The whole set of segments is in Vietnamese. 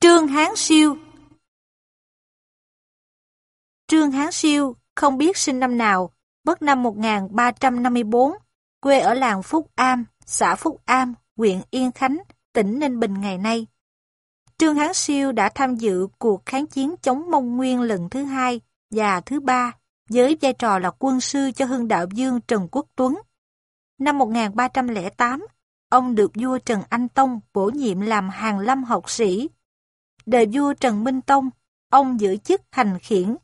Trương Hán Siêu Trương Hán Siêu không biết sinh năm nào, mất năm 1354, quê ở làng Phúc Am, xã Phúc Am, huyện Yên Khánh, tỉnh Ninh Bình ngày nay. Trương Hán Siêu đã tham dự cuộc kháng chiến chống Mông Nguyên lần thứ hai và thứ ba với vai trò là quân sư cho hưng đạo dương Trần Quốc Tuấn. Năm 1308, ông được vua Trần Anh Tông bổ nhiệm làm hàng lâm học sĩ. Đời vua Trần Minh Tông, ông giữ chức hành khiển.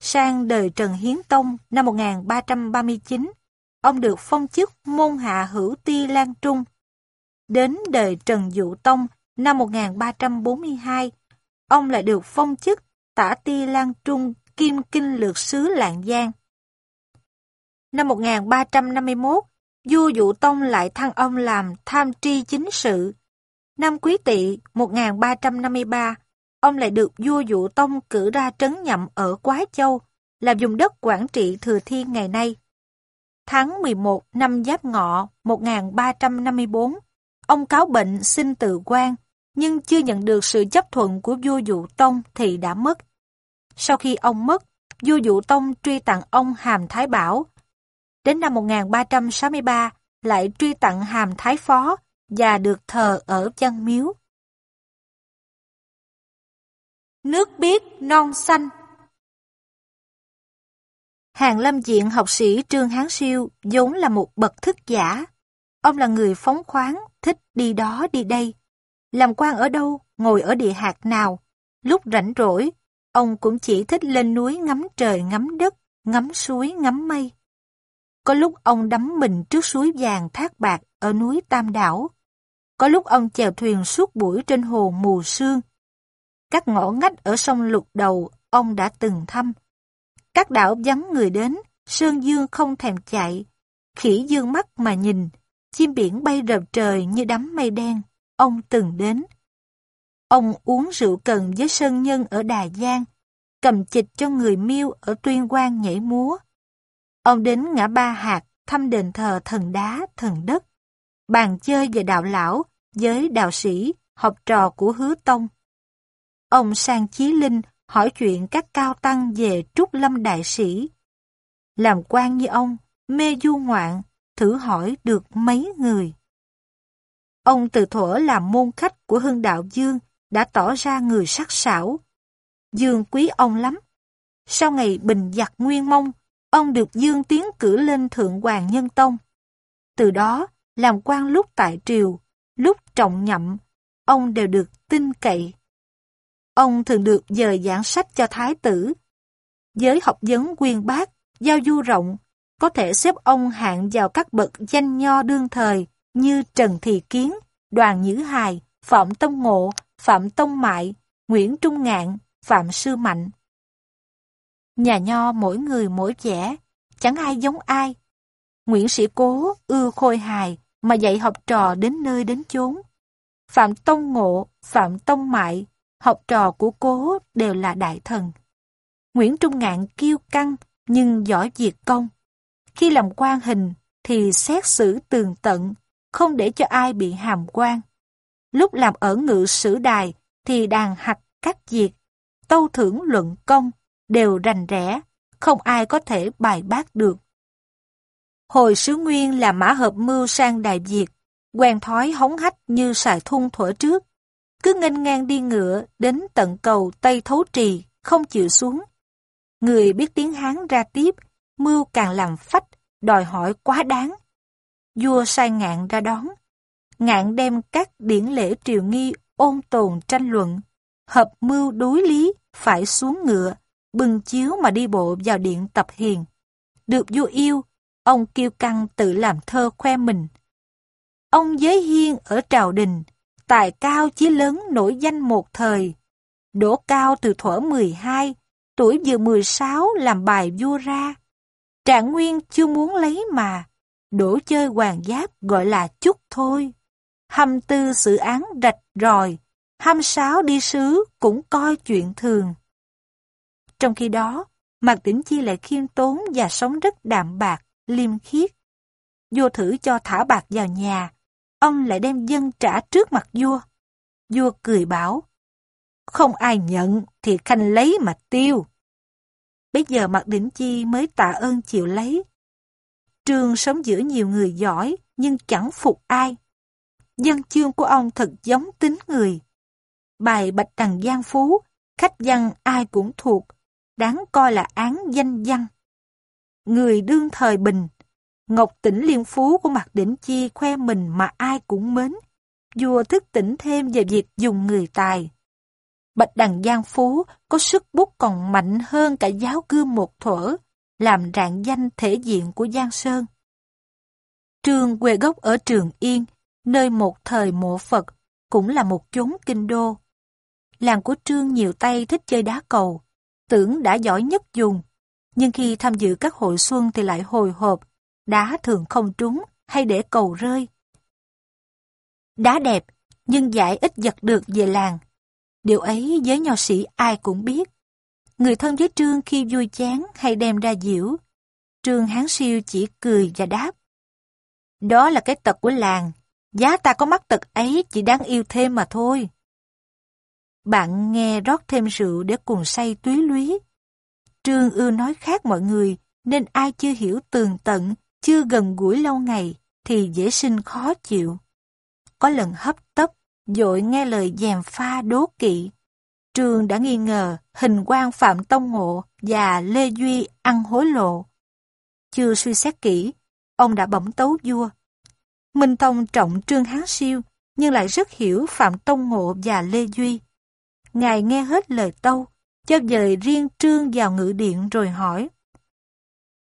Sang đời Trần Hiến Tông năm 1339, ông được phong chức môn hạ hữu ti Lan Trung. Đến đời Trần Dụ Tông năm 1342, ông lại được phong chức tả ti Lan Trung Kim Kinh Lược Sứ Lạng Giang. Năm 1351, vua Dụ Tông lại thăng ông làm tham tri chính sự. Năm Quý Tỵ 1353, ông lại được vua Dụ Tông cử ra trấn nhậm ở Quá Châu, là vùng đất quản trị Thừa Thiên ngày nay. Tháng 11 năm Giáp Ngọ 1354, ông cáo bệnh xin tự quan, nhưng chưa nhận được sự chấp thuận của vua Dụ Tông thì đã mất. Sau khi ông mất, vua Dụ Tông truy tặng ông Hàm Thái Bảo. Đến năm 1363, lại truy tặng Hàm Thái Phó và được thờ ở chân Miếu. Nước biếc non xanh Hàng lâm diện học sĩ Trương Hán Siêu vốn là một bậc thức giả. Ông là người phóng khoáng, thích đi đó đi đây. Làm quan ở đâu, ngồi ở địa hạt nào. Lúc rảnh rỗi, ông cũng chỉ thích lên núi ngắm trời ngắm đất, ngắm suối ngắm mây. Có lúc ông đắm mình trước suối vàng thác bạc ở núi Tam Đảo. Có lúc ông chèo thuyền suốt buổi trên hồ mù sương. Các ngõ ngách ở sông Lục Đầu ông đã từng thăm. Các đảo vắng người đến, Sơn Dương không thèm chạy. Khỉ dương mắt mà nhìn, chim biển bay rợp trời như đám mây đen, ông từng đến. Ông uống rượu cần với sơn nhân ở Đà Giang, cầm chịch cho người miêu ở Tuyên Quang nhảy múa. Ông đến ngã ba hạt thăm đền thờ thần đá, thần đất, bàn chơi về đạo lão với đạo sĩ, học trò của hứa tông. Ông sang Chí Linh hỏi chuyện các cao tăng về Trúc Lâm Đại Sĩ. Làm quan như ông, mê du ngoạn, thử hỏi được mấy người. Ông từ thuở làm môn khách của hưng đạo Dương đã tỏ ra người sắc sảo. Dương quý ông lắm. Sau ngày bình giặc nguyên mông, ông được Dương tiến cử lên Thượng Hoàng Nhân Tông. Từ đó, làm quan lúc tại triều, lúc trọng nhậm, ông đều được tin cậy. Ông thường được dời giảng sách cho thái tử. Giới học vấn quyên bác, giao du rộng, có thể xếp ông hạng vào các bậc danh nho đương thời như Trần Thị Kiến, Đoàn Nhữ Hài, Phạm Tông Ngộ, Phạm Tông Mại, Nguyễn Trung Ngạn, Phạm Sư Mạnh. Nhà nho mỗi người mỗi vẻ, chẳng ai giống ai. Nguyễn Sĩ Cố ưa khôi hài mà dạy học trò đến nơi đến chốn. Phạm Tông Ngộ, Phạm Tông Mại, học trò của Cố đều là đại thần. Nguyễn Trung Ngạn kiêu căng nhưng giỏi diệt công. Khi làm quan hình thì xét xử tường tận, không để cho ai bị hàm quan. Lúc làm ở ngự sử đài thì đàn hạch cắt diệt, tâu thưởng luận công, đều rành rẽ, không ai có thể bài bác được. Hồi sứ nguyên là mã hợp mưu sang Đại Việt, quen thói hống hách như xài thun thuở trước, cứ nghênh ngang đi ngựa đến tận cầu Tây Thấu Trì, không chịu xuống. Người biết tiếng Hán ra tiếp, mưu càng làm phách, đòi hỏi quá đáng. Vua sai ngạn ra đón. Ngạn đem các điển lễ triều nghi ôn tồn tranh luận, hợp mưu đối lý, phải xuống ngựa, bừng chiếu mà đi bộ vào điện tập hiền. Được vua yêu, ông kiêu căng tự làm thơ khoe mình. Ông giới hiên ở trào đình, tài cao chí lớn nổi danh một thời. Đỗ cao từ thuở 12, tuổi vừa 16 làm bài vua ra. Trạng Nguyên chưa muốn lấy mà, đổ chơi hoàng giáp gọi là chút thôi. Hăm tư sự án rạch ròi, hăm sáu đi sứ cũng coi chuyện thường. Trong khi đó, Mạc Tĩnh Chi lại khiêm tốn và sống rất đạm bạc, liêm khiết. Vua thử cho thả bạc vào nhà, ông lại đem dân trả trước mặt vua. Vua cười bảo, không ai nhận thì khanh lấy mà tiêu. Bây giờ Mạc Đỉnh Chi mới tạ ơn chịu lấy. Trương sống giữa nhiều người giỏi nhưng chẳng phục ai. Dân chương của ông thật giống tính người. Bài Bạch Đằng Giang Phú, khách văn ai cũng thuộc, đáng coi là án danh văn. Người đương thời bình, Ngọc tỉnh liên phú của Mạc Đỉnh Chi khoe mình mà ai cũng mến. Vua thức tỉnh thêm về việc dùng người tài. Bạch Đằng Giang Phú có sức bút còn mạnh hơn cả giáo cư một thuở, làm rạng danh thể diện của Giang Sơn. Trương quê gốc ở Trường Yên, nơi một thời mộ Phật, cũng là một chốn kinh đô. Làng của Trương nhiều tay thích chơi đá cầu, tưởng đã giỏi nhất dùng, nhưng khi tham dự các hội xuân thì lại hồi hộp, đá thường không trúng hay để cầu rơi. Đá đẹp, nhưng giải ít giật được về làng. Điều ấy với nho sĩ ai cũng biết. Người thân với Trương khi vui chán hay đem ra diễu. Trương Hán Siêu chỉ cười và đáp. Đó là cái tật của làng. Giá ta có mắc tật ấy chỉ đáng yêu thêm mà thôi. Bạn nghe rót thêm rượu để cùng say túy lúy. Trương ưa nói khác mọi người, nên ai chưa hiểu tường tận, chưa gần gũi lâu ngày, thì dễ sinh khó chịu. Có lần hấp tấp, dội nghe lời dèm pha đố kỵ. Trương đã nghi ngờ hình quan Phạm Tông Ngộ và Lê Duy ăn hối lộ. Chưa suy xét kỹ, ông đã bẩm tấu vua. Minh Tông trọng Trương Hán Siêu, nhưng lại rất hiểu Phạm Tông Ngộ và Lê Duy. Ngài nghe hết lời tâu, cho dời riêng Trương vào ngự điện rồi hỏi.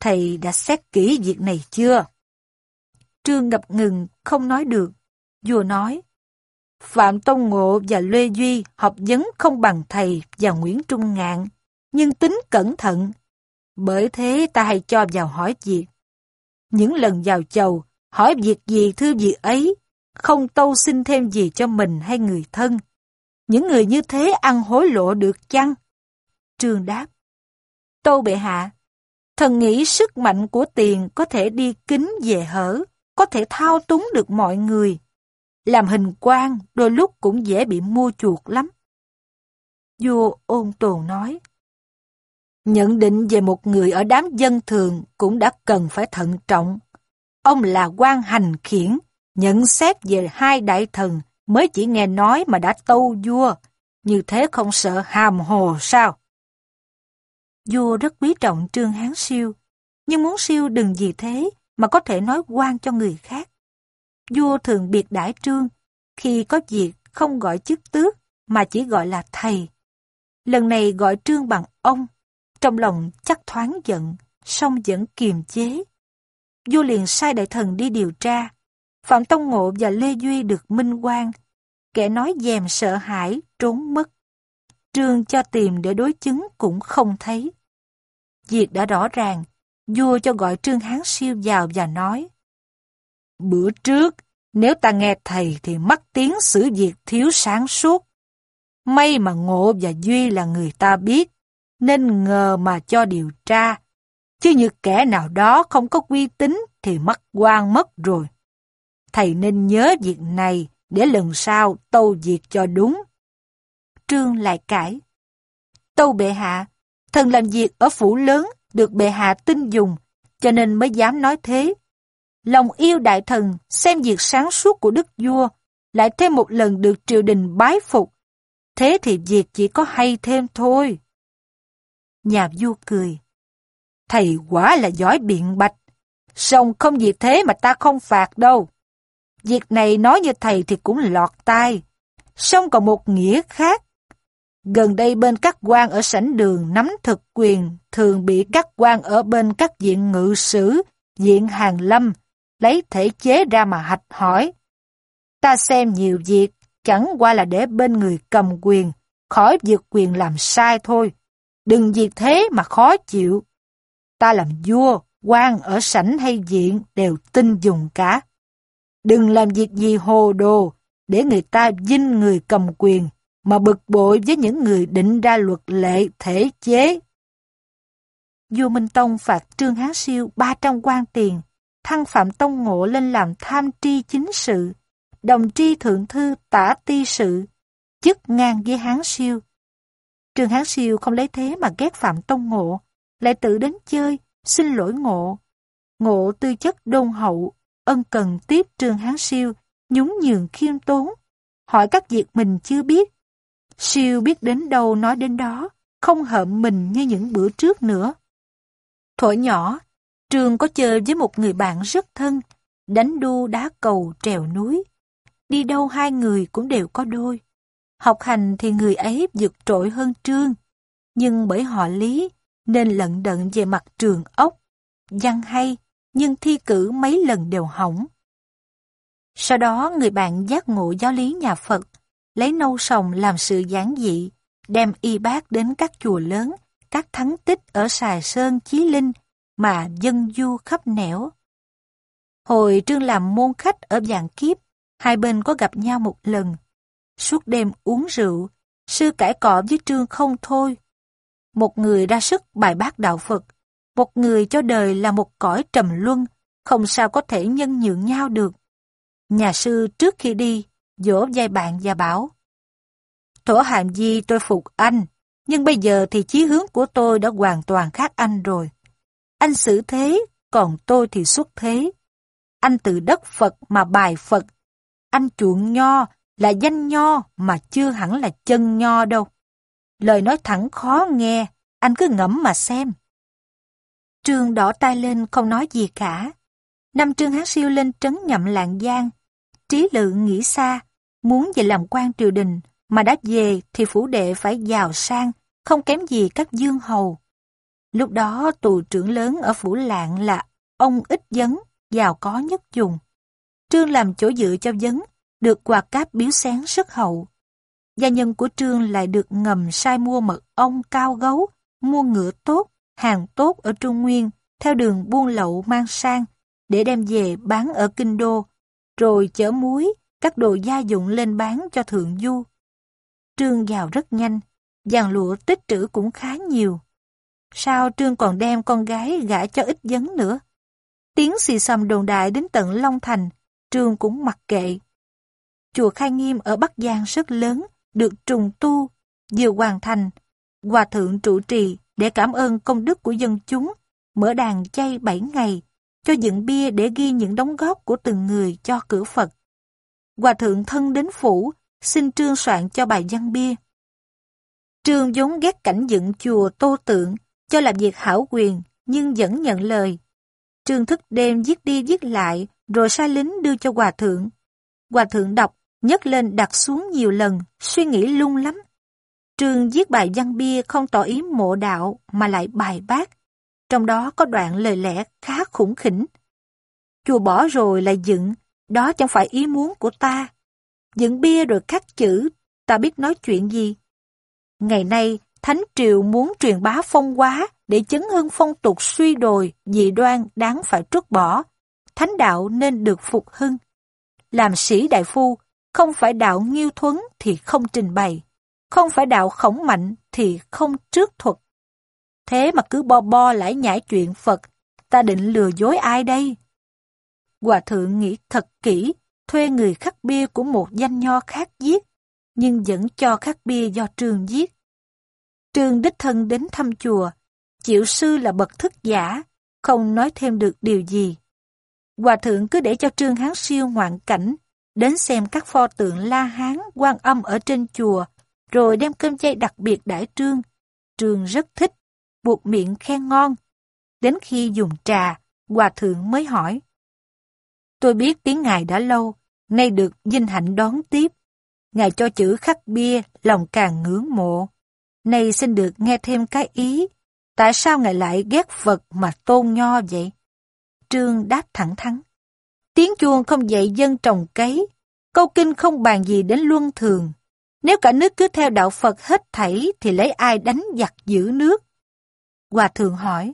Thầy đã xét kỹ việc này chưa? Trương ngập ngừng, không nói được. Vua nói, Phạm Tông Ngộ và Lê Duy học vấn không bằng thầy và Nguyễn Trung Ngạn, nhưng tính cẩn thận. Bởi thế ta hay cho vào hỏi việc. Những lần vào chầu, hỏi việc gì thư việc ấy, không tâu xin thêm gì cho mình hay người thân. Những người như thế ăn hối lộ được chăng? Trương đáp. Tâu bệ hạ, thần nghĩ sức mạnh của tiền có thể đi kính về hở, có thể thao túng được mọi người. Làm hình quan đôi lúc cũng dễ bị mua chuột lắm. Vua ôn tồn nói. Nhận định về một người ở đám dân thường cũng đã cần phải thận trọng. Ông là quan hành khiển, nhận xét về hai đại thần mới chỉ nghe nói mà đã tâu vua, như thế không sợ hàm hồ sao? Vua rất quý trọng Trương Hán Siêu, nhưng muốn Siêu đừng vì thế mà có thể nói quan cho người khác. Vua thường biệt đãi Trương, khi có việc không gọi chức tước mà chỉ gọi là thầy. Lần này gọi Trương bằng ông, trong lòng chắc thoáng giận, song vẫn kiềm chế. Vua liền sai đại thần đi điều tra. Phạm Tông Ngộ và Lê Duy được minh quan. Kẻ nói dèm sợ hãi, trốn mất. Trương cho tìm để đối chứng cũng không thấy. Việc đã rõ ràng, vua cho gọi Trương Hán Siêu vào và nói Bữa trước, nếu ta nghe thầy thì mắc tiếng xử việc thiếu sáng suốt. May mà Ngộ và Duy là người ta biết, nên ngờ mà cho điều tra. Chứ như kẻ nào đó không có uy tín thì mắc quan mất rồi. Thầy nên nhớ việc này để lần sau tâu việc cho đúng. Trương lại cãi. Tâu bệ hạ, thần làm việc ở phủ lớn được bệ hạ tin dùng, cho nên mới dám nói thế. Lòng yêu đại thần, xem việc sáng suốt của đức vua, lại thêm một lần được triều đình bái phục. Thế thì việc chỉ có hay thêm thôi. Nhà vua cười. Thầy quả là giỏi biện bạch. Song không vì thế mà ta không phạt đâu. Việc này nói như thầy thì cũng lọt tai. Song còn một nghĩa khác. Gần đây bên các quan ở sảnh đường nắm thực quyền thường bị các quan ở bên các diện ngự sử, diện hàng lâm, lấy thể chế ra mà hạch hỏi. Ta xem nhiều việc, chẳng qua là để bên người cầm quyền, khỏi việc quyền làm sai thôi. Đừng việc thế mà khó chịu. Ta làm vua, quan ở sảnh hay diện đều tin dùng cả. Đừng làm việc gì hồ đồ, để người ta dinh người cầm quyền, mà bực bội với những người định ra luật lệ thể chế. Vua Minh Tông phạt Trương Hán Siêu 300 quan tiền, thăng Phạm Tông Ngộ lên làm tham tri chính sự, đồng tri thượng thư tả ti sự, chức ngang với Hán Siêu. Trương Hán Siêu không lấy thế mà ghét Phạm Tông Ngộ, lại tự đến chơi, xin lỗi Ngộ. Ngộ tư chất đôn hậu, ân cần tiếp Trương Hán Siêu, nhún nhường khiêm tốn, hỏi các việc mình chưa biết. Siêu biết đến đâu nói đến đó, không hợm mình như những bữa trước nữa. Thuở nhỏ, trường có chơi với một người bạn rất thân, đánh đu đá cầu trèo núi. Đi đâu hai người cũng đều có đôi. Học hành thì người ấy vượt trội hơn Trương, nhưng bởi họ lý nên lận đận về mặt trường ốc. Văn hay, nhưng thi cử mấy lần đều hỏng. Sau đó người bạn giác ngộ giáo lý nhà Phật, lấy nâu sòng làm sự giản dị, đem y bác đến các chùa lớn, các thắng tích ở Sài Sơn, Chí Linh mà dân du khắp nẻo. Hồi Trương làm môn khách ở dạng kiếp, hai bên có gặp nhau một lần. Suốt đêm uống rượu, sư cãi cọ với Trương không thôi. Một người ra sức bài bác đạo Phật, một người cho đời là một cõi trầm luân, không sao có thể nhân nhượng nhau được. Nhà sư trước khi đi, dỗ dây bạn và bảo Thổ hàm di tôi phục anh, nhưng bây giờ thì chí hướng của tôi đã hoàn toàn khác anh rồi. Anh xử thế, còn tôi thì xuất thế. Anh từ đất Phật mà bài Phật. Anh chuộng nho là danh nho mà chưa hẳn là chân nho đâu. Lời nói thẳng khó nghe, anh cứ ngẫm mà xem. Trương đỏ tay lên không nói gì cả. Năm Trương Hán Siêu lên trấn nhậm lạng giang. Trí lượng nghĩ xa, muốn về làm quan triều đình, mà đã về thì phủ đệ phải giàu sang, không kém gì các dương hầu. Lúc đó tù trưởng lớn ở phủ lạng là ông ít dấn, giàu có nhất dùng. Trương làm chỗ dựa cho dấn, được quà cáp biếu xén rất hậu. Gia nhân của Trương lại được ngầm sai mua mật ong cao gấu, mua ngựa tốt, hàng tốt ở Trung Nguyên, theo đường buôn lậu mang sang, để đem về bán ở Kinh Đô, rồi chở muối, các đồ gia dụng lên bán cho thượng du. Trương giàu rất nhanh, dàn lụa tích trữ cũng khá nhiều. Sao Trương còn đem con gái gả cho ít dấn nữa? Tiếng xì xầm đồn đại đến tận Long Thành, Trương cũng mặc kệ. Chùa Khai Nghiêm ở Bắc Giang rất lớn, được trùng tu, vừa hoàn thành. Hòa thượng trụ trì để cảm ơn công đức của dân chúng, mở đàn chay 7 ngày, cho dựng bia để ghi những đóng góp của từng người cho cửa Phật. Hòa thượng thân đến phủ, xin Trương soạn cho bài văn bia. Trương vốn ghét cảnh dựng chùa tô tượng, cho làm việc hảo quyền, nhưng vẫn nhận lời. Trương thức đêm viết đi viết lại, rồi sai lính đưa cho hòa thượng. Hòa thượng đọc, nhấc lên đặt xuống nhiều lần, suy nghĩ lung lắm. Trương viết bài văn bia không tỏ ý mộ đạo mà lại bài bác. Trong đó có đoạn lời lẽ khá khủng khỉnh. Chùa bỏ rồi lại dựng, đó chẳng phải ý muốn của ta. Dựng bia rồi khắc chữ, ta biết nói chuyện gì. Ngày nay, Thánh Triều muốn truyền bá phong hóa để chấn hưng phong tục suy đồi, dị đoan đáng phải trút bỏ. Thánh đạo nên được phục hưng. Làm sĩ đại phu, không phải đạo nghiêu thuấn thì không trình bày, không phải đạo khổng mạnh thì không trước thuật. Thế mà cứ bo bo lãi nhảy chuyện Phật, ta định lừa dối ai đây? Hòa thượng nghĩ thật kỹ, thuê người khắc bia của một danh nho khác giết, nhưng vẫn cho khắc bia do trường giết. Trương đích thân đến thăm chùa, chịu sư là bậc thức giả, không nói thêm được điều gì. Hòa thượng cứ để cho Trương Hán siêu ngoạn cảnh, đến xem các pho tượng La Hán, quan âm ở trên chùa, rồi đem cơm chay đặc biệt đãi Trương. Trương rất thích, buộc miệng khen ngon. Đến khi dùng trà, Hòa thượng mới hỏi. Tôi biết tiếng Ngài đã lâu, nay được vinh hạnh đón tiếp. Ngài cho chữ khắc bia, lòng càng ngưỡng mộ. Nay xin được nghe thêm cái ý, tại sao Ngài lại ghét Phật mà tôn nho vậy? Trương đáp thẳng thắn. Tiếng chuông không dạy dân trồng cấy, câu kinh không bàn gì đến luân thường. Nếu cả nước cứ theo đạo Phật hết thảy thì lấy ai đánh giặc giữ nước? Hòa thượng hỏi.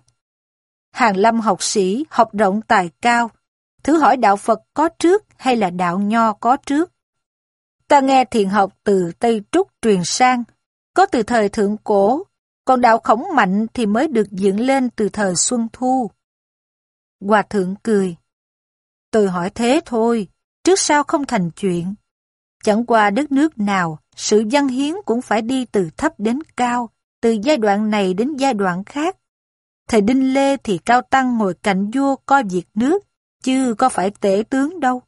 Hàng lâm học sĩ, học rộng tài cao, thử hỏi đạo Phật có trước hay là đạo Nho có trước? Ta nghe thiền học từ Tây Trúc truyền sang, có từ thời thượng cổ, còn đạo khổng mạnh thì mới được dựng lên từ thời Xuân Thu. Hòa thượng cười. Tôi hỏi thế thôi, trước sau không thành chuyện. Chẳng qua đất nước nào, sự dân hiến cũng phải đi từ thấp đến cao, từ giai đoạn này đến giai đoạn khác. Thời Đinh Lê thì Cao Tăng ngồi cạnh vua coi việc nước, chứ có phải tể tướng đâu.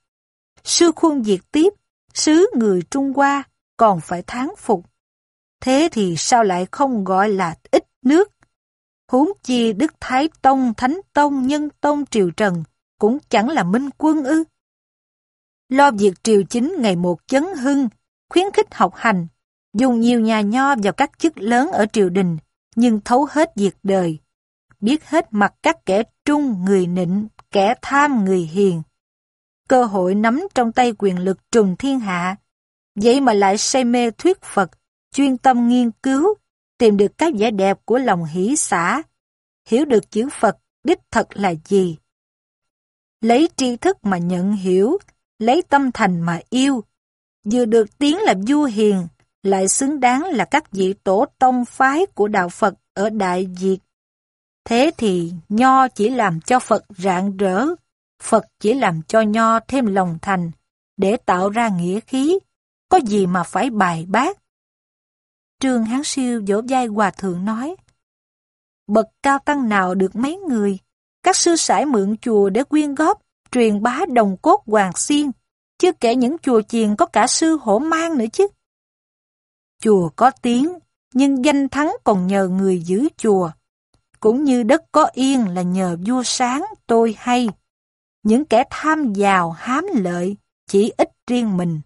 Sư khuôn diệt tiếp, sứ người Trung Hoa còn phải tháng phục. Thế thì sao lại không gọi là ít nước? Huống chi Đức Thái Tông, Thánh Tông, Nhân Tông, Triều Trần cũng chẳng là minh quân ư. Lo việc triều chính ngày một chấn hưng, khuyến khích học hành, dùng nhiều nhà nho vào các chức lớn ở triều đình, nhưng thấu hết việc đời. Biết hết mặt các kẻ trung người nịnh, kẻ tham người hiền. Cơ hội nắm trong tay quyền lực trùng thiên hạ, vậy mà lại say mê thuyết Phật, chuyên tâm nghiên cứu, tìm được các vẻ đẹp của lòng hỷ xã, hiểu được chữ Phật đích thật là gì. Lấy tri thức mà nhận hiểu, lấy tâm thành mà yêu, vừa được tiếng là vua hiền, lại xứng đáng là các vị tổ tông phái của đạo Phật ở Đại Việt. Thế thì Nho chỉ làm cho Phật rạng rỡ, Phật chỉ làm cho Nho thêm lòng thành, để tạo ra nghĩa khí, có gì mà phải bài bác. Trương Hán Siêu vỗ vai Hòa Thượng nói, Bậc cao tăng nào được mấy người, các sư sãi mượn chùa để quyên góp, truyền bá đồng cốt hoàng xiên, chứ kể những chùa chiền có cả sư hổ mang nữa chứ. Chùa có tiếng, nhưng danh thắng còn nhờ người giữ chùa. Cũng như đất có yên là nhờ vua sáng tôi hay. Những kẻ tham giàu hám lợi chỉ ít riêng mình.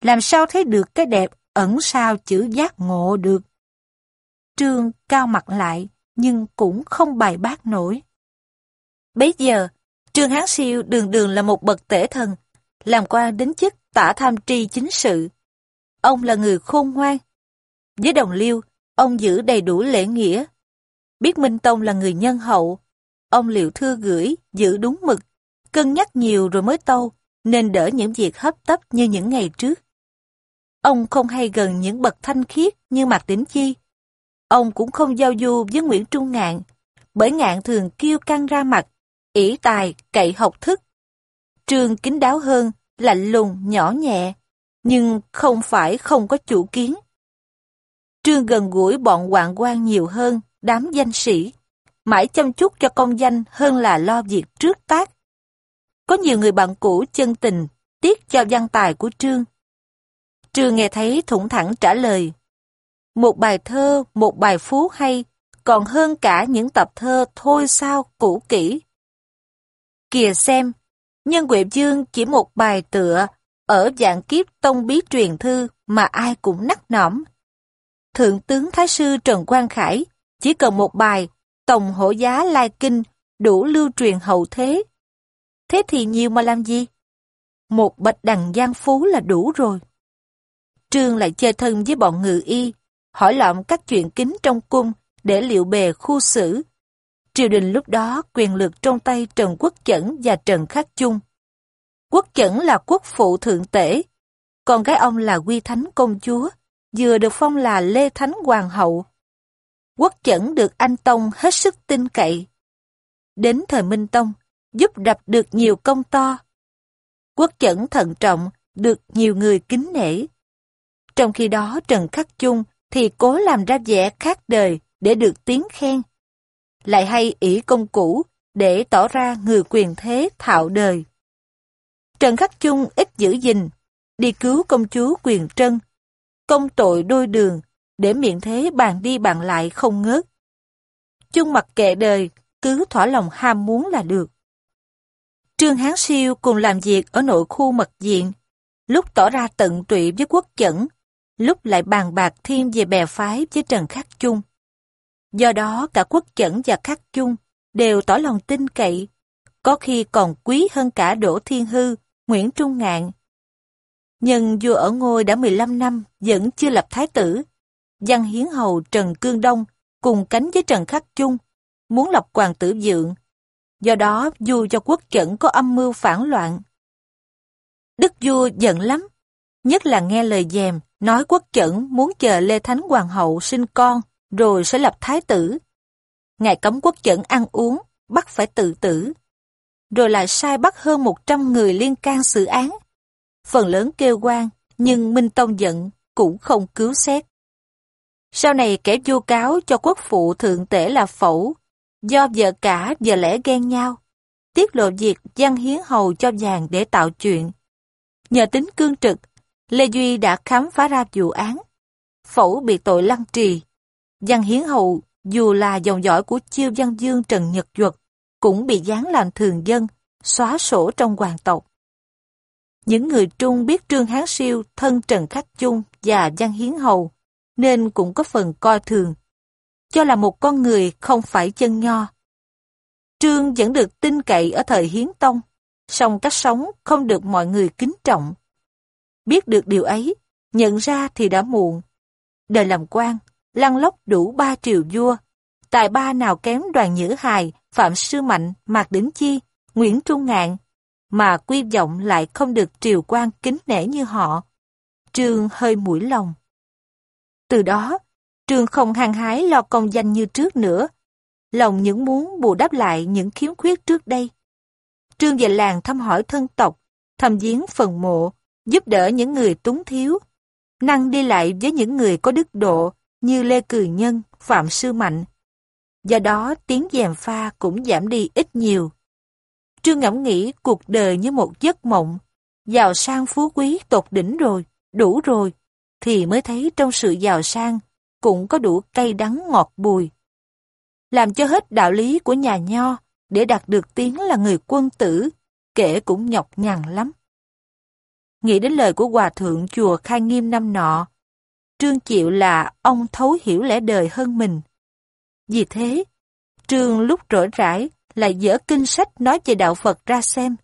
Làm sao thấy được cái đẹp ẩn sao chữ giác ngộ được. Trương cao mặt lại, nhưng cũng không bài bác nổi. Bấy giờ, Trương Hán Siêu đường đường là một bậc tể thần, làm qua đến chức tả tham tri chính sự. Ông là người khôn ngoan. Với đồng liêu, ông giữ đầy đủ lễ nghĩa. Biết Minh Tông là người nhân hậu, ông liệu thư gửi, giữ đúng mực, cân nhắc nhiều rồi mới tâu, nên đỡ những việc hấp tấp như những ngày trước. Ông không hay gần những bậc thanh khiết như Mạc Đỉnh Chi. Ông cũng không giao du với Nguyễn Trung Ngạn, bởi Ngạn thường kêu căng ra mặt, ỷ tài, cậy học thức. Trương kính đáo hơn, lạnh lùng, nhỏ nhẹ, nhưng không phải không có chủ kiến. Trương gần gũi bọn hoạn quan nhiều hơn đám danh sĩ, mãi chăm chút cho công danh hơn là lo việc trước tác. Có nhiều người bạn cũ chân tình, tiếc cho văn tài của Trương. Trương nghe thấy thủng thẳng trả lời. Một bài thơ, một bài phú hay, còn hơn cả những tập thơ thôi sao cũ kỹ. Kìa xem, Nhân Huệ Dương chỉ một bài tựa ở dạng kiếp tông bí truyền thư mà ai cũng nắc nõm. Thượng tướng Thái sư Trần Quang Khải chỉ cần một bài Tổng hổ giá Lai Kinh đủ lưu truyền hậu thế. Thế thì nhiều mà làm gì? Một bạch đằng giang phú là đủ rồi. Trương lại chơi thân với bọn ngự y, hỏi lọm các chuyện kính trong cung để liệu bề khu xử. Triều đình lúc đó quyền lực trong tay Trần Quốc Chẩn và Trần Khắc Chung. Quốc Chẩn là quốc phụ thượng tể, còn cái ông là Quy Thánh Công Chúa, vừa được phong là Lê Thánh Hoàng hậu. Quốc Chẩn được anh Tông hết sức tin cậy. Đến thời Minh Tông, giúp đập được nhiều công to. Quốc Chẩn thận trọng, được nhiều người kính nể. Trong khi đó Trần Khắc Chung thì cố làm ra vẻ khác đời để được tiếng khen. Lại hay ỷ công cũ để tỏ ra người quyền thế thạo đời. Trần Khắc Chung ít giữ gìn, đi cứu công chúa quyền trân, công tội đôi đường, để miệng thế bàn đi bàn lại không ngớt. Chung mặc kệ đời, cứ thỏa lòng ham muốn là được. Trương Hán Siêu cùng làm việc ở nội khu mật diện, lúc tỏ ra tận tụy với quốc chẩn, lúc lại bàn bạc thêm về bè phái với Trần Khắc Chung. Do đó cả quốc chẩn và Khắc Chung đều tỏ lòng tin cậy, có khi còn quý hơn cả Đỗ Thiên Hư, Nguyễn Trung Ngạn. Nhưng vua ở ngôi đã 15 năm vẫn chưa lập thái tử. Văn Hiến Hầu Trần Cương Đông cùng cánh với Trần Khắc Chung, muốn lập hoàng tử dượng. Do đó vua cho quốc chẩn có âm mưu phản loạn. Đức vua giận lắm, nhất là nghe lời dèm nói quốc chẩn muốn chờ Lê Thánh Hoàng hậu sinh con, rồi sẽ lập thái tử. Ngài cấm quốc chẩn ăn uống, bắt phải tự tử. Rồi lại sai bắt hơn 100 người liên can xử án. Phần lớn kêu quan nhưng Minh Tông giận cũng không cứu xét. Sau này kẻ vu cáo cho quốc phụ thượng tể là phẫu, do vợ cả vợ lẽ ghen nhau, tiết lộ việc Giang Hiến Hầu cho vàng để tạo chuyện. Nhờ tính cương trực, Lê Duy đã khám phá ra vụ án. Phẫu bị tội lăng trì. Giang Hiến Hầu, dù là dòng dõi của chiêu văn dương Trần Nhật Duật, cũng bị giáng làm thường dân, xóa sổ trong hoàng tộc. Những người Trung biết Trương Hán Siêu thân Trần Khắc Chung và Giang Hiến Hầu, nên cũng có phần coi thường, cho là một con người không phải chân nho. Trương vẫn được tin cậy ở thời Hiến Tông, song cách sống không được mọi người kính trọng. Biết được điều ấy, nhận ra thì đã muộn. Đời làm quan, lăn lóc đủ ba triều vua, tài ba nào kém đoàn Nhữ Hài, Phạm Sư Mạnh, Mạc Đỉnh Chi, Nguyễn Trung Ngạn, mà quy vọng lại không được triều quan kính nể như họ. Trương hơi mũi lòng. Từ đó, Trương không hăng hái lo công danh như trước nữa, lòng những muốn bù đắp lại những khiếm khuyết trước đây. Trương về làng thăm hỏi thân tộc, thăm viếng phần mộ, giúp đỡ những người túng thiếu, năng đi lại với những người có đức độ như Lê Cừ Nhân, Phạm Sư Mạnh. Do đó tiếng dèm pha cũng giảm đi ít nhiều. Trương ngẫm nghĩ cuộc đời như một giấc mộng, giàu sang phú quý tột đỉnh rồi, đủ rồi, thì mới thấy trong sự giàu sang cũng có đủ cay đắng ngọt bùi. Làm cho hết đạo lý của nhà nho để đạt được tiếng là người quân tử, kể cũng nhọc nhằn lắm. Nghĩ đến lời của Hòa Thượng Chùa Khai Nghiêm năm nọ, Trương chịu là ông thấu hiểu lẽ đời hơn mình. Vì thế, Trương lúc rỗi rãi lại dở kinh sách nói về đạo Phật ra xem,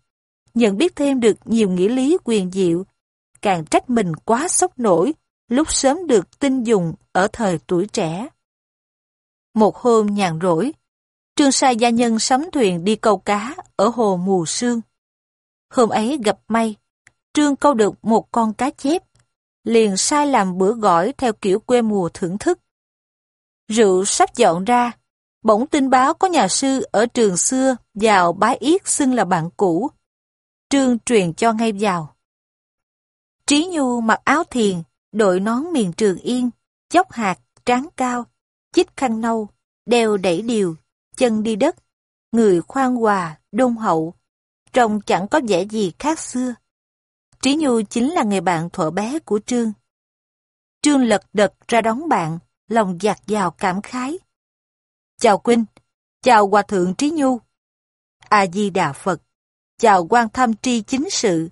nhận biết thêm được nhiều nghĩa lý quyền diệu, càng trách mình quá sốc nổi lúc sớm được tin dùng ở thời tuổi trẻ. Một hôm nhàn rỗi, Trương sai gia nhân sắm thuyền đi câu cá ở hồ Mù Sương. Hôm ấy gặp may, Trương câu được một con cá chép, liền sai làm bữa gỏi theo kiểu quê mùa thưởng thức. Rượu sắp dọn ra, bỗng tin báo có nhà sư ở trường xưa vào bái yết xưng là bạn cũ. Trương truyền cho ngay vào. Trí Nhu mặc áo thiền, đội nón miền trường yên, chốc hạt, tráng cao, chích khăn nâu, đeo đẩy điều, chân đi đất, người khoan hòa, đôn hậu, trông chẳng có vẻ gì khác xưa. Trí Nhu chính là người bạn thuở bé của Trương. Trương lật đật ra đón bạn, lòng giặt vào cảm khái. Chào Quynh, chào Hòa Thượng Trí Nhu. A-di-đà Phật, chào quan tham tri chính sự.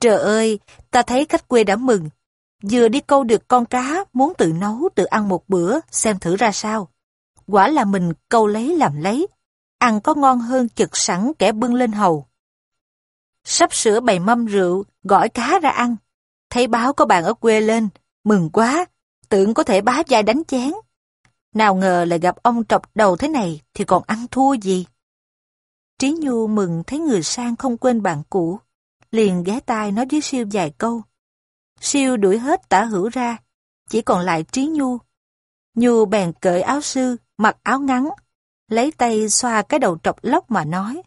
Trời ơi, ta thấy khách quê đã mừng. Vừa đi câu được con cá, muốn tự nấu, tự ăn một bữa, xem thử ra sao. Quả là mình câu lấy làm lấy. Ăn có ngon hơn chực sẵn kẻ bưng lên hầu. Sắp sửa bày mâm rượu, gỏi cá ra ăn. Thấy báo có bạn ở quê lên, mừng quá, tưởng có thể bá vai đánh chén. Nào ngờ lại gặp ông trọc đầu thế này thì còn ăn thua gì. Trí Nhu mừng thấy người sang không quên bạn cũ, liền ghé tai nói với siêu vài câu. Siêu đuổi hết tả hữu ra, chỉ còn lại Trí Nhu. Nhu bèn cởi áo sư, mặc áo ngắn, lấy tay xoa cái đầu trọc lóc mà nói.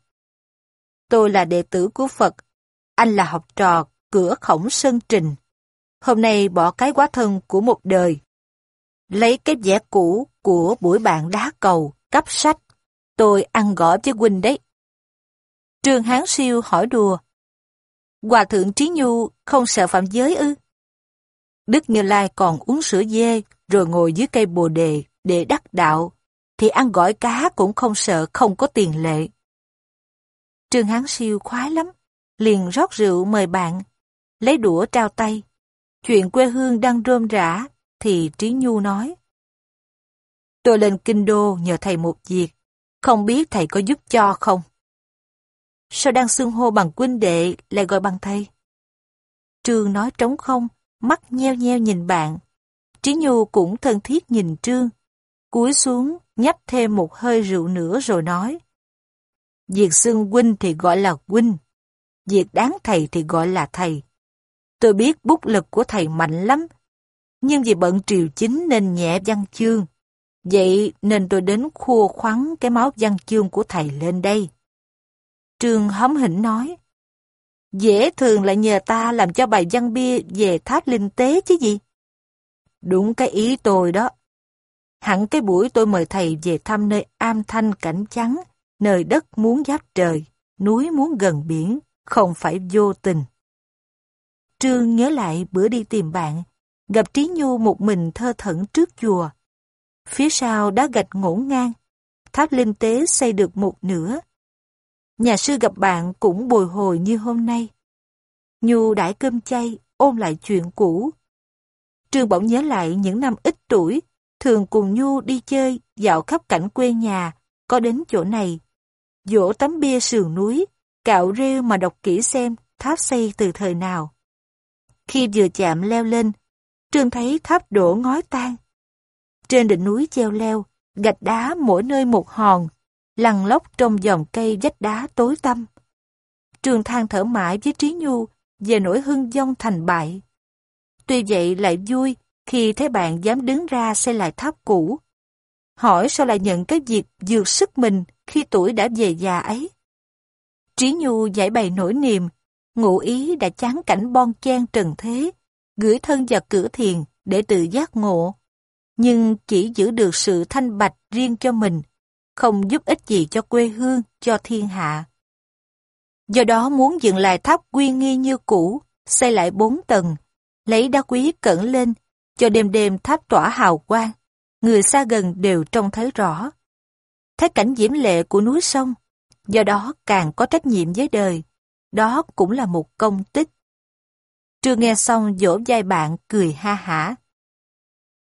Tôi là đệ tử của Phật, anh là học trò cửa khổng sơn trình. Hôm nay bỏ cái quá thân của một đời. Lấy cái vẻ cũ của buổi bạn đá cầu, cấp sách. Tôi ăn gõ với huynh đấy. Trương Hán Siêu hỏi đùa. Hòa thượng Trí Nhu không sợ phạm giới ư? Đức Như Lai còn uống sữa dê rồi ngồi dưới cây bồ đề để đắc đạo, thì ăn gỏi cá cũng không sợ không có tiền lệ. Trương Hán Siêu khoái lắm, liền rót rượu mời bạn, lấy đũa trao tay. Chuyện quê hương đang rôm rã, thì Trí Nhu nói. Tôi lên kinh đô nhờ thầy một việc, không biết thầy có giúp cho không? Sao đang xưng hô bằng huynh đệ lại gọi bằng thầy? Trương nói trống không, mắt nheo nheo nhìn bạn. Trí Nhu cũng thân thiết nhìn Trương, cúi xuống nhấp thêm một hơi rượu nữa rồi nói. Việc xưng huynh thì gọi là huynh, việc đáng thầy thì gọi là thầy. Tôi biết bút lực của thầy mạnh lắm, nhưng vì bận triều chính nên nhẹ văn chương. Vậy nên tôi đến khua khoắn cái máu văn chương của thầy lên đây. Trương hóm hỉnh nói, Dễ thường lại nhờ ta làm cho bài văn bia về tháp linh tế chứ gì? Đúng cái ý tôi đó. Hẳn cái buổi tôi mời thầy về thăm nơi am thanh cảnh trắng, nơi đất muốn giáp trời, núi muốn gần biển, không phải vô tình. Trương nhớ lại bữa đi tìm bạn, gặp Trí Nhu một mình thơ thẩn trước chùa. Phía sau đá gạch ngổn ngang, tháp linh tế xây được một nửa. Nhà sư gặp bạn cũng bồi hồi như hôm nay. Nhu đãi cơm chay, ôm lại chuyện cũ. Trương bỗng nhớ lại những năm ít tuổi, thường cùng Nhu đi chơi, dạo khắp cảnh quê nhà, có đến chỗ này. Dỗ tấm bia sườn núi, cạo rêu mà đọc kỹ xem tháp xây từ thời nào. Khi vừa chạm leo lên, Trương thấy tháp đổ ngói tan. Trên đỉnh núi treo leo, gạch đá mỗi nơi một hòn, lằn lóc trong dòng cây vách đá tối tăm. trường than thở mãi với Trí Nhu về nỗi hưng dông thành bại. Tuy vậy lại vui khi thấy bạn dám đứng ra xây lại tháp cũ. Hỏi sao lại nhận cái việc dược sức mình khi tuổi đã về già ấy. Trí Nhu giải bày nỗi niềm, ngụ ý đã chán cảnh bon chen trần thế, gửi thân vào cửa thiền để tự giác ngộ, nhưng chỉ giữ được sự thanh bạch riêng cho mình, không giúp ích gì cho quê hương, cho thiên hạ. Do đó muốn dựng lại tháp quy nghi như cũ, xây lại bốn tầng, lấy đá quý cẩn lên, cho đêm đêm tháp tỏa hào quang, người xa gần đều trông thấy rõ. Thấy cảnh diễm lệ của núi sông, do đó càng có trách nhiệm với đời, đó cũng là một công tích. Trương nghe xong dỗ vai bạn cười ha hả.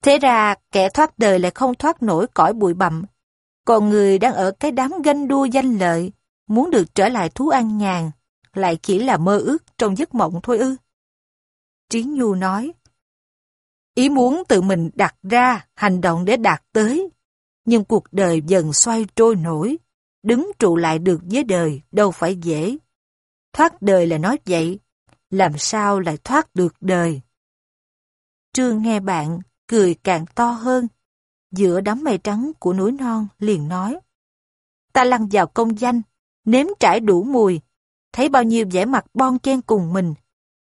Thế ra kẻ thoát đời lại không thoát nổi cõi bụi bặm, còn người đang ở cái đám ganh đua danh lợi, muốn được trở lại thú an nhàn, lại chỉ là mơ ước trong giấc mộng thôi ư. Trí Nhu nói, ý muốn tự mình đặt ra hành động để đạt tới, nhưng cuộc đời dần xoay trôi nổi, đứng trụ lại được với đời đâu phải dễ. Thoát đời là nói vậy, làm sao lại thoát được đời? Trương nghe bạn, cười càng to hơn, giữa đám mây trắng của núi non liền nói. Ta lăn vào công danh, nếm trải đủ mùi, thấy bao nhiêu vẻ mặt bon chen cùng mình.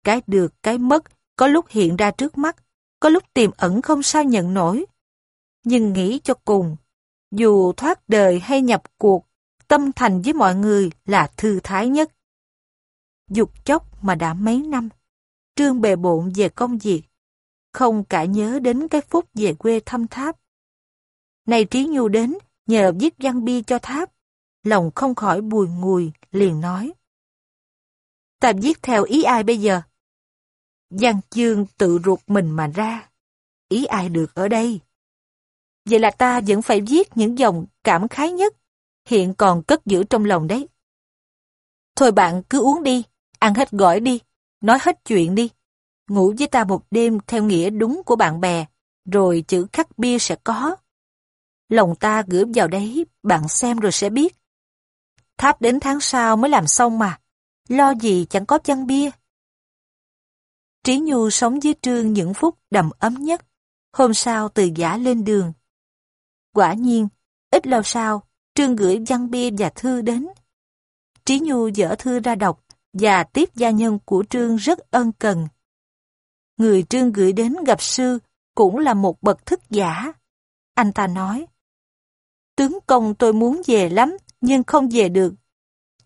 Cái được, cái mất, có lúc hiện ra trước mắt, có lúc tiềm ẩn không sao nhận nổi. Nhưng nghĩ cho cùng, dù thoát đời hay nhập cuộc, tâm thành với mọi người là thư thái nhất. Dục chốc mà đã mấy năm, Trương bề bộn về công việc, không cả nhớ đến cái phút về quê thăm tháp. Này Trí Nhu đến, nhờ viết văn bi cho tháp, lòng không khỏi bùi ngùi, liền nói. Ta viết theo ý ai bây giờ? Văn chương tự ruột mình mà ra. Ý ai được ở đây? Vậy là ta vẫn phải viết những dòng cảm khái nhất, hiện còn cất giữ trong lòng đấy. Thôi bạn cứ uống đi, ăn hết gỏi đi, nói hết chuyện đi. Ngủ với ta một đêm theo nghĩa đúng của bạn bè, rồi chữ khắc bia sẽ có. Lòng ta gửi vào đấy, bạn xem rồi sẽ biết. Tháp đến tháng sau mới làm xong mà, lo gì chẳng có chăn bia. Trí Nhu sống với Trương những phút đầm ấm nhất, hôm sau từ giả lên đường. Quả nhiên, ít lâu sau, Trương gửi văn bia và thư đến. Trí Nhu dở thư ra đọc và tiếp gia nhân của Trương rất ân cần. Người Trương gửi đến gặp sư cũng là một bậc thức giả. Anh ta nói, Tướng công tôi muốn về lắm, nhưng không về được.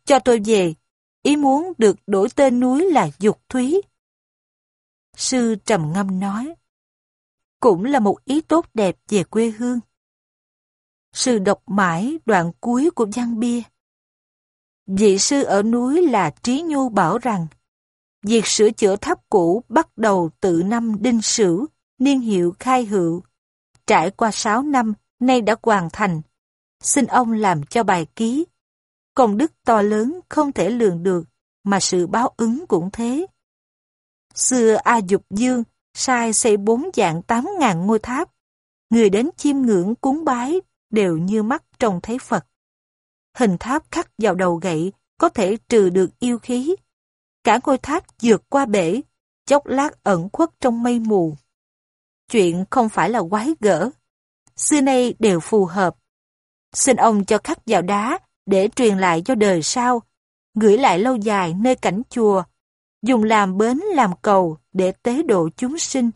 Cho tôi về, ý muốn được đổi tên núi là Dục Thúy. Sư trầm ngâm nói, cũng là một ý tốt đẹp về quê hương. Sư đọc mãi đoạn cuối của văn bia. Vị sư ở núi là Trí Nhu bảo rằng, việc sửa chữa tháp cũ bắt đầu từ năm Đinh Sửu, niên hiệu khai hữu. Trải qua 6 năm, nay đã hoàn thành. Xin ông làm cho bài ký. Công đức to lớn không thể lường được, mà sự báo ứng cũng thế. Xưa A Dục Dương sai xây bốn dạng tám ngàn ngôi tháp. Người đến chiêm ngưỡng cúng bái đều như mắt trông thấy Phật. Hình tháp khắc vào đầu gậy có thể trừ được yêu khí. Cả ngôi tháp vượt qua bể, chốc lát ẩn khuất trong mây mù. Chuyện không phải là quái gở. Xưa nay đều phù hợp. Xin ông cho khắc vào đá để truyền lại cho đời sau, gửi lại lâu dài nơi cảnh chùa, dùng làm bến làm cầu để tế độ chúng sinh.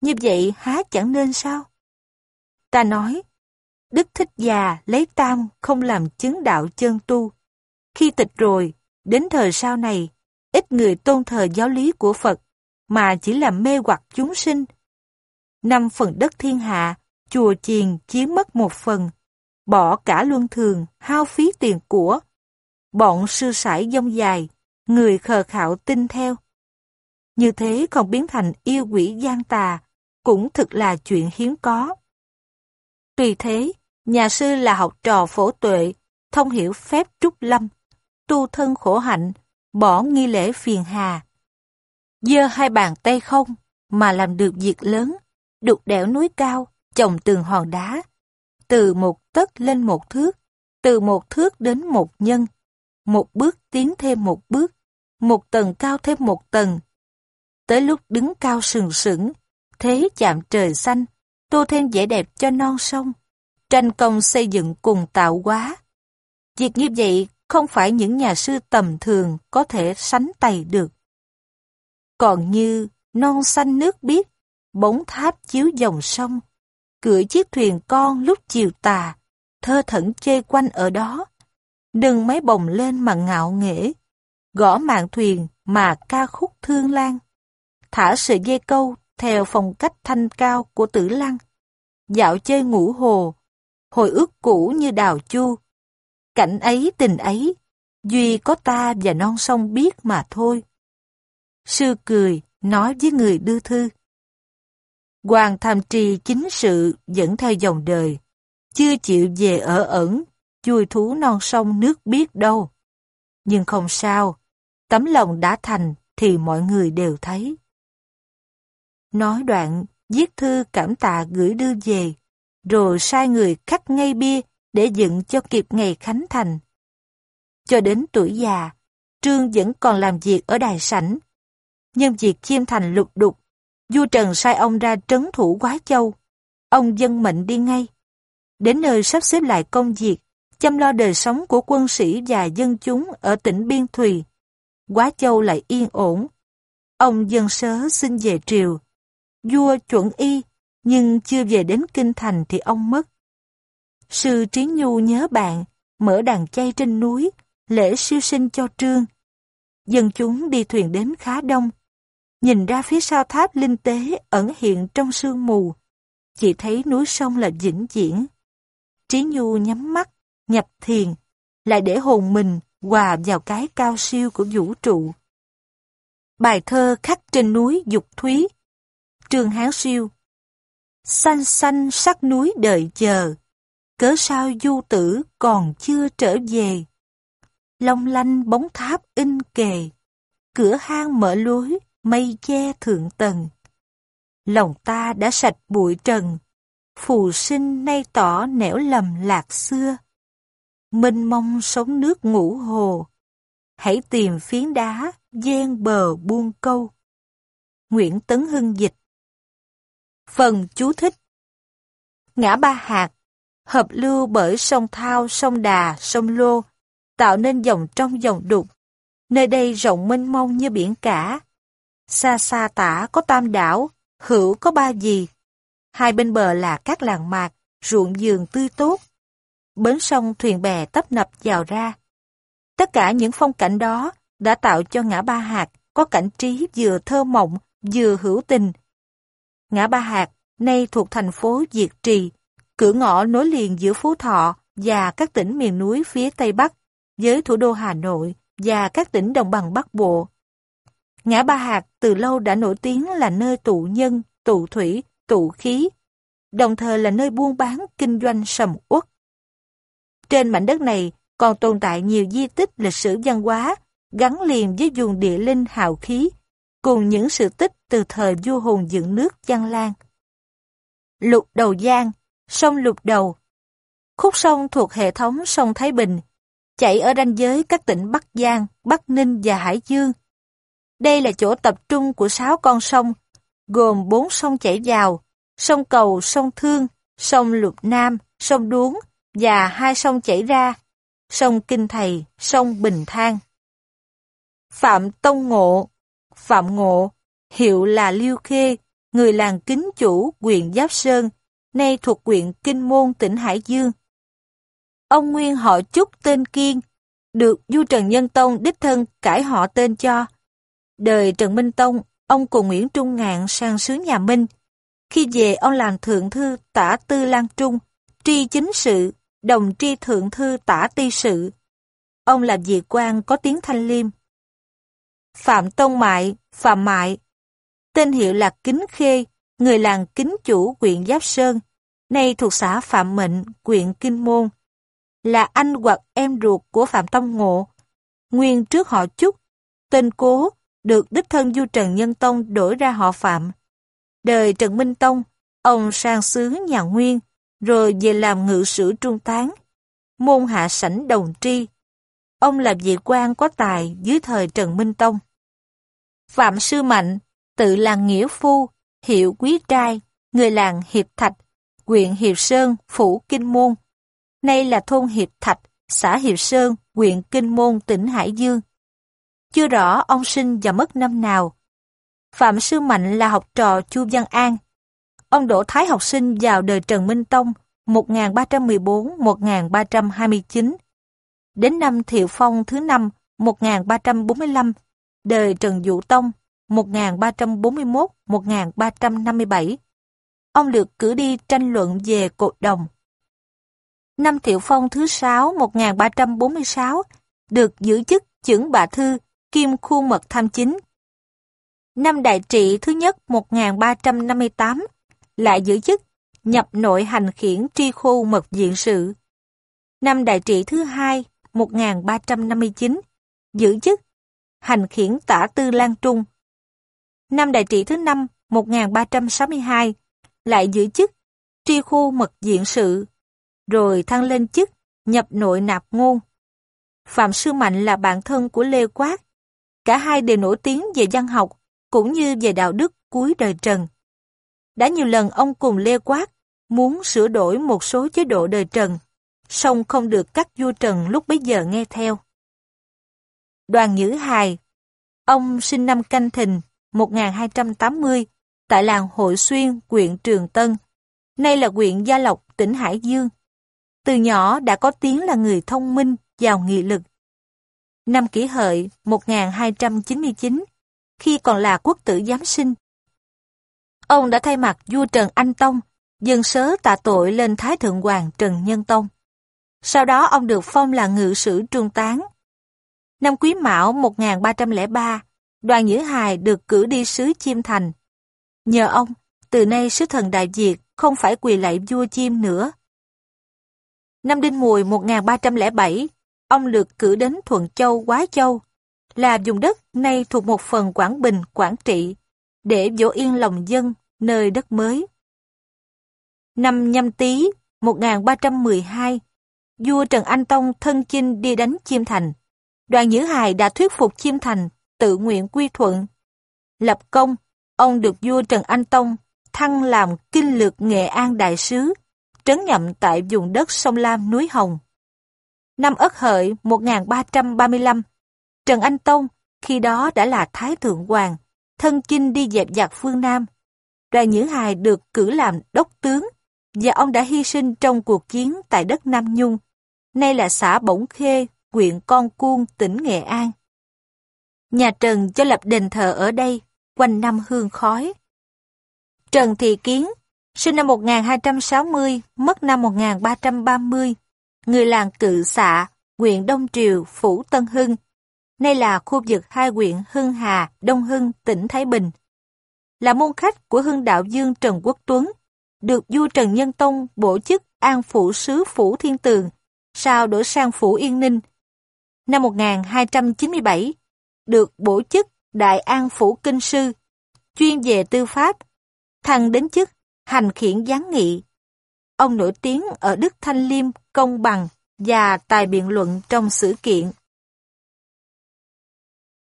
Như vậy há chẳng nên sao? Ta nói, Đức Thích Già lấy tam không làm chứng đạo chân tu. Khi tịch rồi, đến thời sau này, ít người tôn thờ giáo lý của Phật, mà chỉ làm mê hoặc chúng sinh. Năm phần đất thiên hạ, chùa chiền chiếm mất một phần, bỏ cả luân thường, hao phí tiền của. Bọn sư sải dông dài, người khờ khạo tin theo. Như thế còn biến thành yêu quỷ gian tà, cũng thực là chuyện hiếm có. Tùy thế, nhà sư là học trò phổ tuệ, thông hiểu phép trúc lâm, tu thân khổ hạnh, bỏ nghi lễ phiền hà. Dơ hai bàn tay không, mà làm được việc lớn, đục đẽo núi cao, trồng tường hòn đá, từ một tấc lên một thước, từ một thước đến một nhân, một bước tiến thêm một bước, một tầng cao thêm một tầng. Tới lúc đứng cao sừng sững, thế chạm trời xanh, tô thêm vẻ đẹp cho non sông, tranh công xây dựng cùng tạo hóa. Việc như vậy không phải những nhà sư tầm thường có thể sánh tay được. Còn như non xanh nước biếc, bóng tháp chiếu dòng sông, cưỡi chiếc thuyền con lúc chiều tà, thơ thẩn chơi quanh ở đó. Đừng máy bồng lên mà ngạo nghễ, gõ mạng thuyền mà ca khúc thương lan. Thả sợi dây câu theo phong cách thanh cao của tử lăng. Dạo chơi ngủ hồ, hồi ức cũ như đào chu. Cảnh ấy tình ấy, duy có ta và non sông biết mà thôi. Sư cười, nói với người đưa thư. Hoàng tham trì chính sự dẫn theo dòng đời, chưa chịu về ở ẩn, chui thú non sông nước biết đâu. Nhưng không sao, tấm lòng đã thành thì mọi người đều thấy. Nói đoạn, viết thư cảm tạ gửi đưa về, rồi sai người khắc ngay bia để dựng cho kịp ngày khánh thành. Cho đến tuổi già, Trương vẫn còn làm việc ở đài sảnh. Nhân việc chiêm thành lục đục, vua Trần sai ông ra trấn thủ Quá Châu. Ông dân mệnh đi ngay. Đến nơi sắp xếp lại công việc, chăm lo đời sống của quân sĩ và dân chúng ở tỉnh Biên Thùy. Quá Châu lại yên ổn. Ông dân sớ xin về triều. Vua chuẩn y, nhưng chưa về đến Kinh Thành thì ông mất. Sư Trí Nhu nhớ bạn, mở đàn chay trên núi, lễ siêu sinh cho trương. Dân chúng đi thuyền đến khá đông. Nhìn ra phía sau tháp linh tế ẩn hiện trong sương mù, chỉ thấy núi sông là vĩnh viễn. Trí Nhu nhắm mắt, nhập thiền, lại để hồn mình hòa vào cái cao siêu của vũ trụ. Bài thơ khắc trên núi Dục Thúy Trương Hán Siêu Xanh xanh sắc núi đợi chờ, cớ sao du tử còn chưa trở về. Long lanh bóng tháp in kề, cửa hang mở lối, mây che thượng tầng. Lòng ta đã sạch bụi trần, phù sinh nay tỏ nẻo lầm lạc xưa. Minh mong sống nước ngủ hồ, hãy tìm phiến đá, gian bờ buông câu. Nguyễn Tấn Hưng dịch Phần chú thích Ngã ba hạt, hợp lưu bởi sông Thao, sông Đà, sông Lô, tạo nên dòng trong dòng đục. Nơi đây rộng mênh mông như biển cả. Xa xa tả có tam đảo, hữu có ba gì. Hai bên bờ là các làng mạc, ruộng vườn tươi tốt. Bến sông thuyền bè tấp nập vào ra. Tất cả những phong cảnh đó đã tạo cho ngã ba hạt có cảnh trí vừa thơ mộng, vừa hữu tình. Ngã ba hạt nay thuộc thành phố Diệt Trì, cửa ngõ nối liền giữa Phú Thọ và các tỉnh miền núi phía Tây Bắc với thủ đô Hà Nội và các tỉnh đồng bằng Bắc Bộ. Ngã Ba Hạt từ lâu đã nổi tiếng là nơi tụ nhân, tụ thủy, tụ khí, đồng thời là nơi buôn bán kinh doanh sầm uất. Trên mảnh đất này còn tồn tại nhiều di tích lịch sử văn hóa gắn liền với vùng địa linh hào khí, cùng những sự tích từ thời vua hùng dựng nước Giang Lan. Lục Đầu Giang, sông Lục Đầu. Khúc sông thuộc hệ thống sông Thái Bình, chảy ở ranh giới các tỉnh Bắc Giang, Bắc Ninh và Hải Dương. Đây là chỗ tập trung của sáu con sông, gồm bốn sông chảy vào, sông Cầu, sông Thương, sông Lục Nam, sông Đuống và hai sông chảy ra, sông Kinh Thầy, sông Bình Thang. Phạm Tông Ngộ, Phạm Ngộ, hiệu là Liêu Khê, người làng kính chủ huyện Giáp Sơn, nay thuộc huyện Kinh Môn tỉnh Hải Dương. Ông nguyên họ Trúc tên Kiên, được Du Trần Nhân Tông đích thân cải họ tên cho. Đời Trần Minh Tông, ông cùng Nguyễn Trung Ngạn sang xứ nhà Minh. Khi về ông làm thượng thư tả tư Lan Trung, tri chính sự, đồng tri thượng thư tả ti sự. Ông làm vị quan có tiếng thanh liêm. Phạm Tông Mại, Phạm Mại, tên hiệu là Kính Khê, người làng Kính Chủ huyện Giáp Sơn, nay thuộc xã Phạm Mệnh, huyện Kinh Môn, là anh hoặc em ruột của Phạm Tông Ngộ. Nguyên trước họ Trúc, tên Cố, được đích thân Du Trần Nhân Tông đổi ra họ Phạm. Đời Trần Minh Tông, ông sang xứ nhà Nguyên, rồi về làm ngự sử trung tán, môn hạ sảnh đồng tri. Ông là vị quan có tài dưới thời Trần Minh Tông. Phạm Sư Mạnh, tự làng Nghĩa Phu, hiệu Quý Trai, người làng Hiệp Thạch, huyện Hiệp Sơn, Phủ Kinh Môn. Nay là thôn Hiệp Thạch, xã Hiệp Sơn, huyện Kinh Môn, tỉnh Hải Dương. Chưa rõ ông sinh và mất năm nào. Phạm Sư Mạnh là học trò Chu Văn An. Ông đổ thái học sinh vào đời Trần Minh Tông 1314-1329. Đến năm Thiệu Phong thứ năm 1345, đời Trần Dụ Tông 1341-1357. Ông được cử đi tranh luận về cột đồng. Năm Thiệu Phong thứ 6 1346 được giữ chức trưởng bạ thư kim khuôn mật tham chính. Năm Đại Trị thứ nhất 1358 lại giữ chức nhập nội hành khiển tri khu mật diện sự. Năm Đại Trị thứ hai 1359 giữ chức hành khiển tả tư Lan Trung. Năm Đại Trị thứ năm 1362 lại giữ chức tri khu mật diện sự, rồi thăng lên chức nhập nội nạp ngôn. Phạm Sư Mạnh là bạn thân của Lê Quát. Cả hai đều nổi tiếng về văn học, cũng như về đạo đức cuối đời Trần. Đã nhiều lần ông cùng Lê Quát muốn sửa đổi một số chế độ đời Trần, song không được các vua Trần lúc bấy giờ nghe theo. Đoàn Nhữ Hài Ông sinh năm Canh Thìn 1280 tại làng Hội Xuyên, huyện Trường Tân. Nay là huyện Gia Lộc, tỉnh Hải Dương. Từ nhỏ đã có tiếng là người thông minh, giàu nghị lực. Năm kỷ hợi 1299, khi còn là quốc tử giám sinh, ông đã thay mặt vua Trần Anh Tông dâng sớ tạ tội lên Thái Thượng Hoàng Trần Nhân Tông. Sau đó ông được phong là ngự sử trung tán. Năm Quý Mão 1303, đoàn Nhữ Hài được cử đi sứ Chiêm Thành. Nhờ ông, từ nay sứ thần Đại Việt không phải quỳ lạy vua Chiêm nữa. Năm Đinh Mùi 1307, ông được cử đến Thuận Châu, Quá Châu, là vùng đất nay thuộc một phần Quảng Bình, Quảng Trị, để dỗ yên lòng dân nơi đất mới. Năm nhâm tý 1312, vua Trần Anh Tông thân chinh đi đánh Chiêm Thành. Đoàn Nhữ Hài đã thuyết phục Chiêm Thành tự nguyện quy thuận. Lập công, ông được vua Trần Anh Tông thăng làm kinh lược Nghệ An Đại Sứ, trấn nhậm tại vùng đất sông Lam núi Hồng. Năm Ất Hợi 1335, Trần Anh Tông khi đó đã là Thái Thượng Hoàng, thân chinh đi dẹp giặc phương Nam. Đoàn Nhữ Hài được cử làm đốc tướng và ông đã hy sinh trong cuộc chiến tại đất Nam Nhung, nay là xã Bổng Khê, huyện Con Cuông, tỉnh Nghệ An. Nhà Trần cho lập đền thờ ở đây, quanh năm hương khói. Trần Thị Kiến, sinh năm 1260, mất năm 1330, người làng Cự Xạ, huyện Đông Triều, Phủ Tân Hưng, nay là khu vực hai huyện Hưng Hà, Đông Hưng, tỉnh Thái Bình. Là môn khách của Hưng Đạo Dương Trần Quốc Tuấn, được vua Trần Nhân Tông bổ chức an phủ sứ Phủ Thiên Tường, sau đổi sang Phủ Yên Ninh. Năm 1297, được bổ chức Đại An Phủ Kinh Sư, chuyên về tư pháp, thăng đến chức hành khiển gián nghị. Ông nổi tiếng ở Đức Thanh Liêm, công bằng và tài biện luận trong sự kiện.